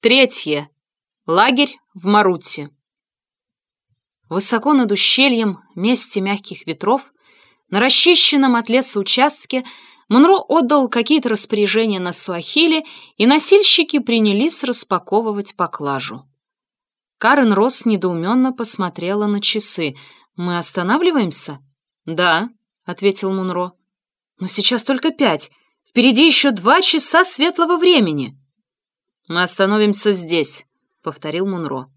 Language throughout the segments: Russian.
Третье. Лагерь в Марутте. Высоко над ущельем, месте мягких ветров, на расчищенном от леса участке Монро отдал какие-то распоряжения на суахиле, и носильщики принялись распаковывать поклажу. Карен Росс недоуменно посмотрела на часы. «Мы останавливаемся?» «Да», — ответил Монро. «Но сейчас только пять. Впереди еще два часа светлого времени». «Мы остановимся здесь», — повторил Монро.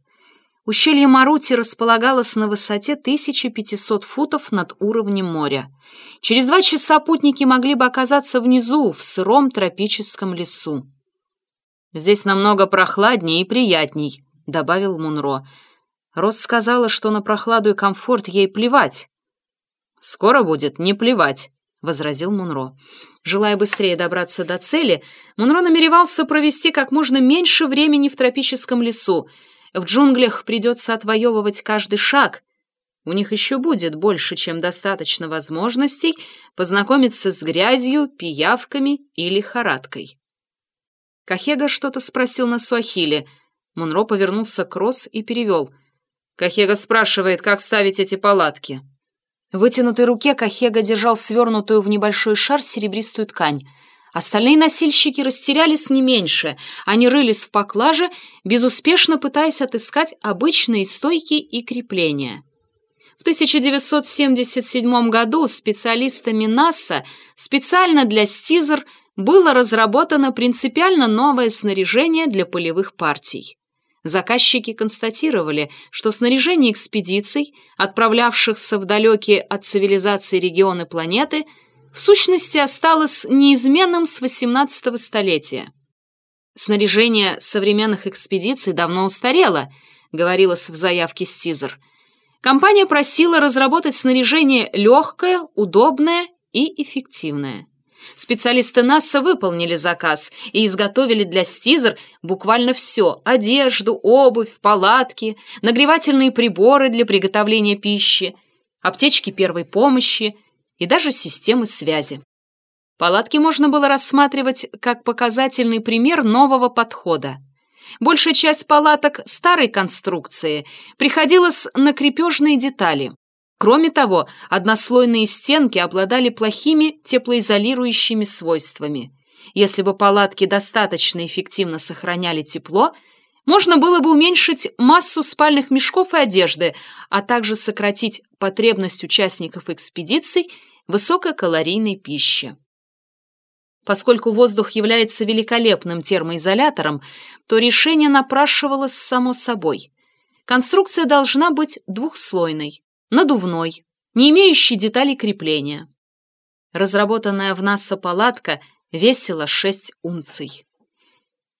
Ущелье Марути располагалось на высоте 1500 футов над уровнем моря. Через два часа путники могли бы оказаться внизу, в сыром тропическом лесу. «Здесь намного прохладнее и приятней», — добавил Мунро. Рос сказала, что на прохладу и комфорт ей плевать. «Скоро будет не плевать», — возразил Мунро. Желая быстрее добраться до цели, Мунро намеревался провести как можно меньше времени в тропическом лесу — в джунглях придется отвоевывать каждый шаг. У них еще будет больше, чем достаточно возможностей познакомиться с грязью, пиявками или лихорадкой. Кахега что-то спросил на суахиле. Мунро повернулся к Рос и перевел. Кахега спрашивает, как ставить эти палатки. В вытянутой руке Кахега держал свернутую в небольшой шар серебристую ткань — Остальные носильщики растерялись не меньше. Они рылись в поклаже, безуспешно пытаясь отыскать обычные стойки и крепления. В 1977 году специалистами НАСА специально для Стизер было разработано принципиально новое снаряжение для полевых партий. Заказчики констатировали, что снаряжение экспедиций, отправлявшихся в далекие от цивилизации регионы планеты – в сущности осталось неизменным с 18 столетия. Снаряжение современных экспедиций давно устарело, говорилось в заявке Стизер. Компания просила разработать снаряжение легкое, удобное и эффективное. Специалисты НАСА выполнили заказ и изготовили для Стизер буквально все – одежду, обувь, палатки, нагревательные приборы для приготовления пищи, аптечки первой помощи – и даже системы связи. Палатки можно было рассматривать как показательный пример нового подхода. Большая часть палаток старой конструкции приходилась на крепежные детали. Кроме того, однослойные стенки обладали плохими теплоизолирующими свойствами. Если бы палатки достаточно эффективно сохраняли тепло, можно было бы уменьшить массу спальных мешков и одежды, а также сократить потребность участников экспедиций высококалорийной пищи. Поскольку воздух является великолепным термоизолятором, то решение напрашивалось само собой. Конструкция должна быть двухслойной, надувной, не имеющей деталей крепления. Разработанная в НАСА палатка весила 6 унций.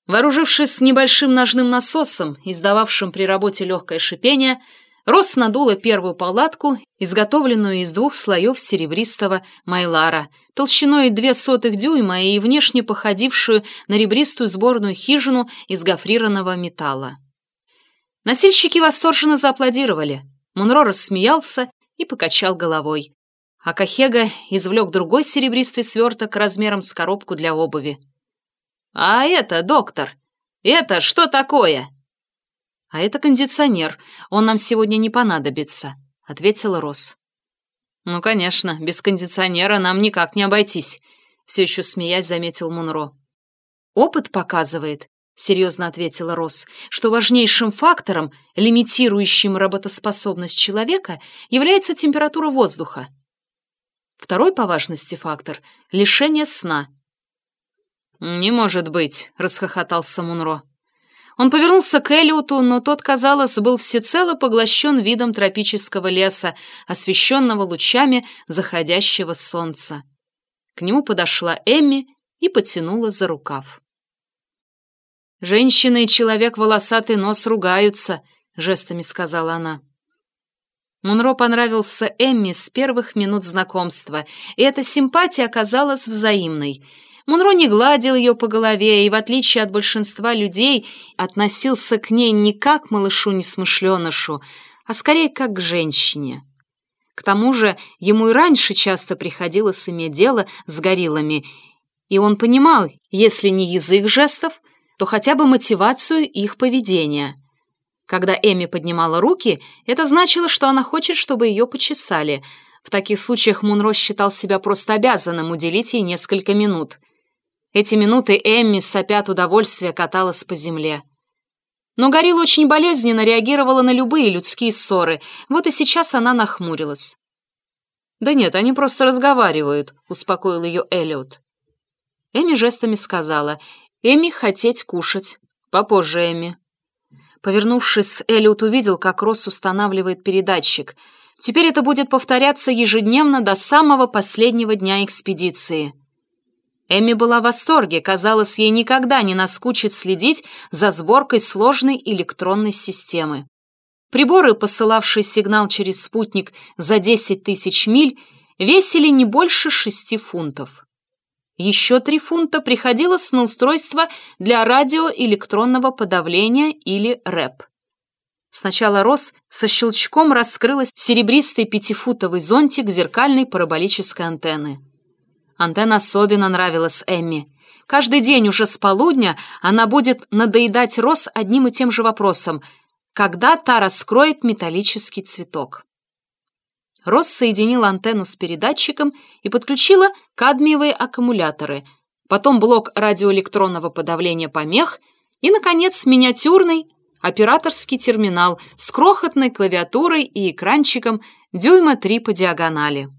Вооружившись небольшим ножным насосом, издававшим при работе легкое шипение, Рос надула первую палатку, изготовленную из двух слоев серебристого майлара, толщиной две сотых дюйма и внешне походившую на ребристую сборную хижину из гофрированного металла. Носильщики восторженно зааплодировали. Мунро рассмеялся и покачал головой. А Кахега извлек другой серебристый сверток размером с коробку для обуви. «А это, доктор, это что такое?» «А это кондиционер. Он нам сегодня не понадобится», — ответила Рос. «Ну, конечно, без кондиционера нам никак не обойтись», — все еще смеясь заметил Мунро. «Опыт показывает», — серьезно ответила Рос, «что важнейшим фактором, лимитирующим работоспособность человека, является температура воздуха. Второй по важности фактор — лишение сна». «Не может быть», — расхохотался Мунро. Он повернулся к Элиоту, но тот, казалось, был всецело поглощен видом тропического леса, освещенного лучами заходящего солнца. К нему подошла Эмми и потянула за рукав. «Женщина и человек волосатый нос ругаются», — жестами сказала она. Мунро понравился Эмми с первых минут знакомства, и эта симпатия оказалась взаимной — Мунро не гладил ее по голове и, в отличие от большинства людей, относился к ней не как к малышу-несмышленышу, а скорее как к женщине. К тому же ему и раньше часто приходилось иметь дело с гориллами, и он понимал, если не язык жестов, то хотя бы мотивацию их поведения. Когда Эми поднимала руки, это значило, что она хочет, чтобы ее почесали. В таких случаях Мунро считал себя просто обязанным уделить ей несколько минут. Эти минуты Эмми, сопя от удовольствия, каталась по земле. Но Горилла очень болезненно реагировала на любые людские ссоры, вот и сейчас она нахмурилась. «Да нет, они просто разговаривают», — успокоил ее Эллиот. Эми жестами сказала, «Эми хотеть кушать. Попозже, Эми». Повернувшись, Эллиот увидел, как Росс устанавливает передатчик. Теперь это будет повторяться ежедневно до самого последнего дня экспедиции. Эми была в восторге, казалось, ей никогда не наскучит следить за сборкой сложной электронной системы. Приборы, посылавшие сигнал через спутник за 10 тысяч миль, весили не больше 6 фунтов. Еще 3 фунта приходилось на устройство для радиоэлектронного подавления или РЭП. Сначала Рос со щелчком раскрылась серебристый пятифутовый зонтик зеркальной параболической антенны. Антенна особенно нравилась Эмми. Каждый день уже с полудня она будет надоедать Рос одним и тем же вопросом – когда та раскроет металлический цветок. Рос соединила антенну с передатчиком и подключила кадмиевые аккумуляторы, потом блок радиоэлектронного подавления помех и, наконец, миниатюрный операторский терминал с крохотной клавиатурой и экранчиком дюйма 3 по диагонали.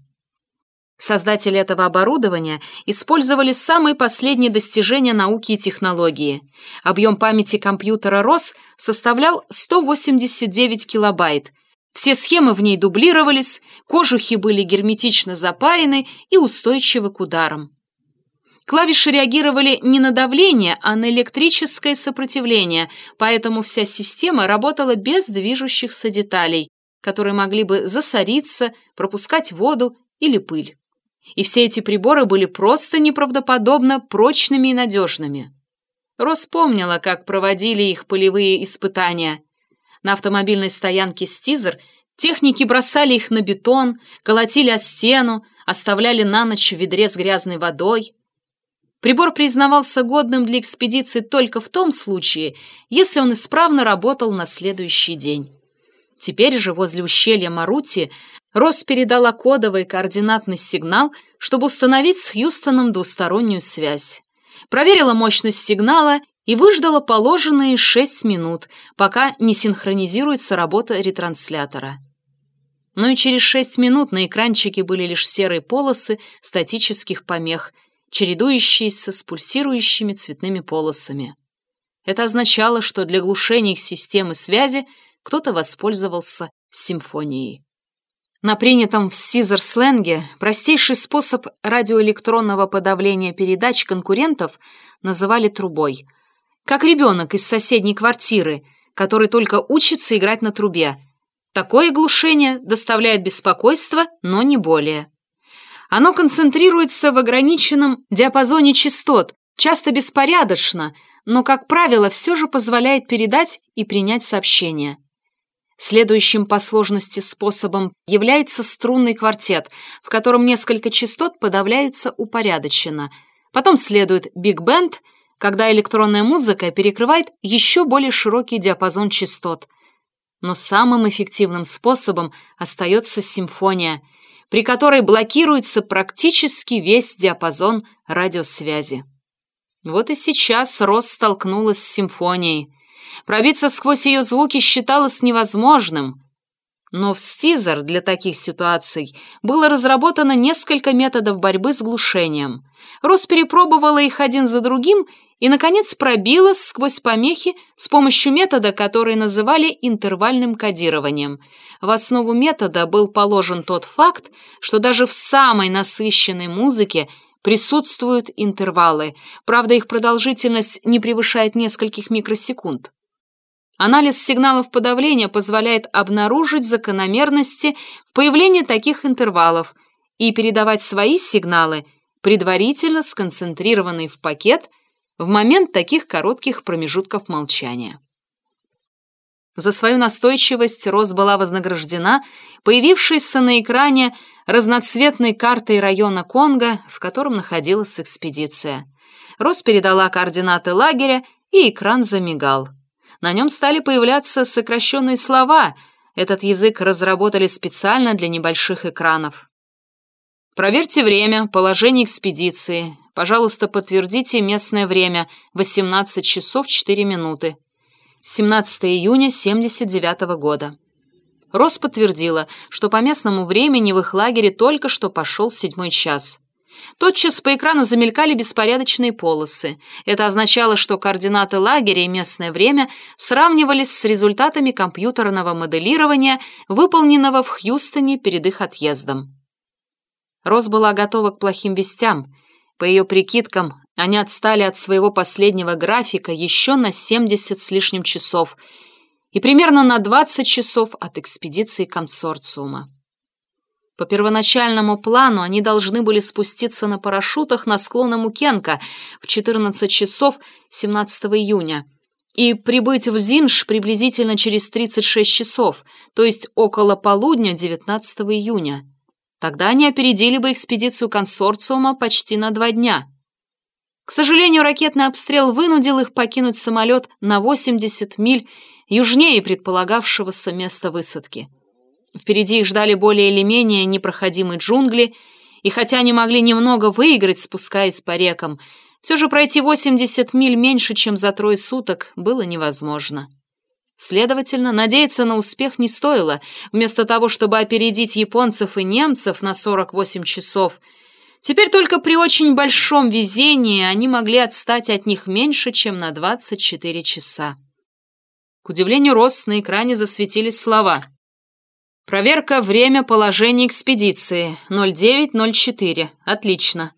Создатели этого оборудования использовали самые последние достижения науки и технологии. Объем памяти компьютера рос составлял 189 килобайт. Все схемы в ней дублировались, кожухи были герметично запаяны и устойчивы к ударам. Клавиши реагировали не на давление, а на электрическое сопротивление, поэтому вся система работала без движущихся деталей, которые могли бы засориться, пропускать воду или пыль и все эти приборы были просто неправдоподобно прочными и надежными. Рос помнила, как проводили их полевые испытания. На автомобильной стоянке «Стизер» техники бросали их на бетон, колотили о стену, оставляли на ночь в ведре с грязной водой. Прибор признавался годным для экспедиции только в том случае, если он исправно работал на следующий день. Теперь же возле ущелья Марути Росс передала кодовый координатный сигнал, чтобы установить с Хьюстоном двустороннюю связь. Проверила мощность сигнала и выждала положенные шесть минут, пока не синхронизируется работа ретранслятора. Но и через шесть минут на экранчике были лишь серые полосы статических помех, чередующиеся с пульсирующими цветными полосами. Это означало, что для глушения их системы связи кто-то воспользовался симфонией. На принятом в Сизер-сленге простейший способ радиоэлектронного подавления передач конкурентов называли трубой. Как ребенок из соседней квартиры, который только учится играть на трубе. Такое глушение доставляет беспокойство, но не более. Оно концентрируется в ограниченном диапазоне частот, часто беспорядочно, но, как правило, все же позволяет передать и принять сообщение. Следующим по сложности способом является струнный квартет, в котором несколько частот подавляются упорядоченно. Потом следует биг-бенд, когда электронная музыка перекрывает еще более широкий диапазон частот. Но самым эффективным способом остается симфония, при которой блокируется практически весь диапазон радиосвязи. Вот и сейчас Рос столкнулась с симфонией – Пробиться сквозь ее звуки считалось невозможным. Но в Стизер для таких ситуаций было разработано несколько методов борьбы с глушением. Рос перепробовала их один за другим и, наконец, пробилась сквозь помехи с помощью метода, который называли интервальным кодированием. В основу метода был положен тот факт, что даже в самой насыщенной музыке присутствуют интервалы, правда, их продолжительность не превышает нескольких микросекунд. Анализ сигналов подавления позволяет обнаружить закономерности в появлении таких интервалов и передавать свои сигналы, предварительно сконцентрированные в пакет, в момент таких коротких промежутков молчания. За свою настойчивость Рос была вознаграждена появившейся на экране разноцветной картой района Конго, в котором находилась экспедиция. Рос передала координаты лагеря и экран замигал. На нем стали появляться сокращенные слова. Этот язык разработали специально для небольших экранов. Проверьте время, положение экспедиции. Пожалуйста, подтвердите местное время. 18 часов 4 минуты. 17 июня 79 -го года. Рос подтвердила, что по местному времени в их лагере только что пошел седьмой час. Тотчас по экрану замелькали беспорядочные полосы. Это означало, что координаты лагеря и местное время сравнивались с результатами компьютерного моделирования, выполненного в Хьюстоне перед их отъездом. Рос была готова к плохим вестям. По ее прикидкам, они отстали от своего последнего графика еще на 70 с лишним часов – и примерно на 20 часов от экспедиции консорциума. По первоначальному плану они должны были спуститься на парашютах на склоны Мукенка в 14 часов 17 июня и прибыть в Зинж приблизительно через 36 часов, то есть около полудня 19 июня. Тогда они опередили бы экспедицию консорциума почти на два дня. К сожалению, ракетный обстрел вынудил их покинуть самолет на 80 миль южнее предполагавшегося места высадки. Впереди их ждали более или менее непроходимые джунгли, и хотя они могли немного выиграть, спускаясь по рекам, все же пройти 80 миль меньше, чем за трое суток, было невозможно. Следовательно, надеяться на успех не стоило. Вместо того, чтобы опередить японцев и немцев на 48 часов, теперь только при очень большом везении они могли отстать от них меньше, чем на 24 часа. К удивлению Росс на экране засветились слова. «Проверка время положения экспедиции. 0904. Отлично».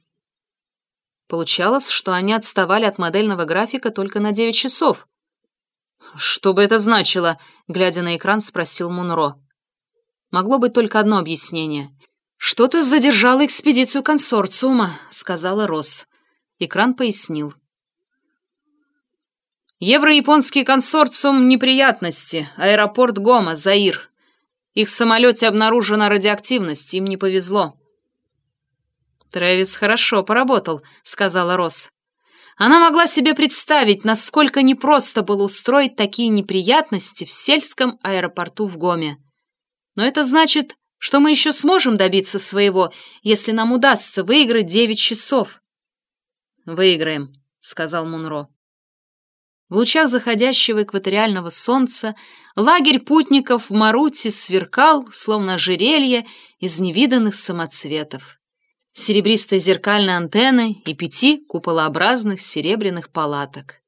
Получалось, что они отставали от модельного графика только на 9 часов. «Что бы это значило?» — глядя на экран, спросил Мунро. Могло быть только одно объяснение. «Что-то задержало экспедицию консорциума», — сказала Росс. Экран пояснил. Евро-японский консорциум неприятности. Аэропорт Гома, Заир. Их самолете обнаружена радиоактивность, им не повезло. Трэвис хорошо поработал, сказала Росс. Она могла себе представить, насколько непросто было устроить такие неприятности в сельском аэропорту в Гоме. Но это значит, что мы еще сможем добиться своего, если нам удастся выиграть девять часов. «Выиграем», — сказал Мунро. В лучах заходящего экваториального солнца лагерь путников в Маруте сверкал, словно ожерелье из невиданных самоцветов. Серебристой зеркальной антенны и пяти куполообразных серебряных палаток.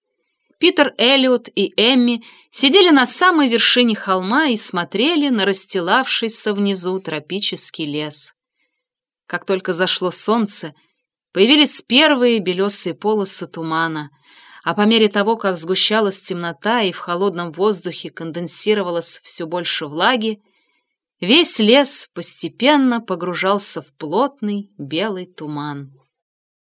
Питер Эллиот и Эмми сидели на самой вершине холма и смотрели на расстилавшийся внизу тропический лес. Как только зашло солнце, появились первые белесые полосы тумана — а по мере того, как сгущалась темнота и в холодном воздухе конденсировалось все больше влаги, весь лес постепенно погружался в плотный белый туман.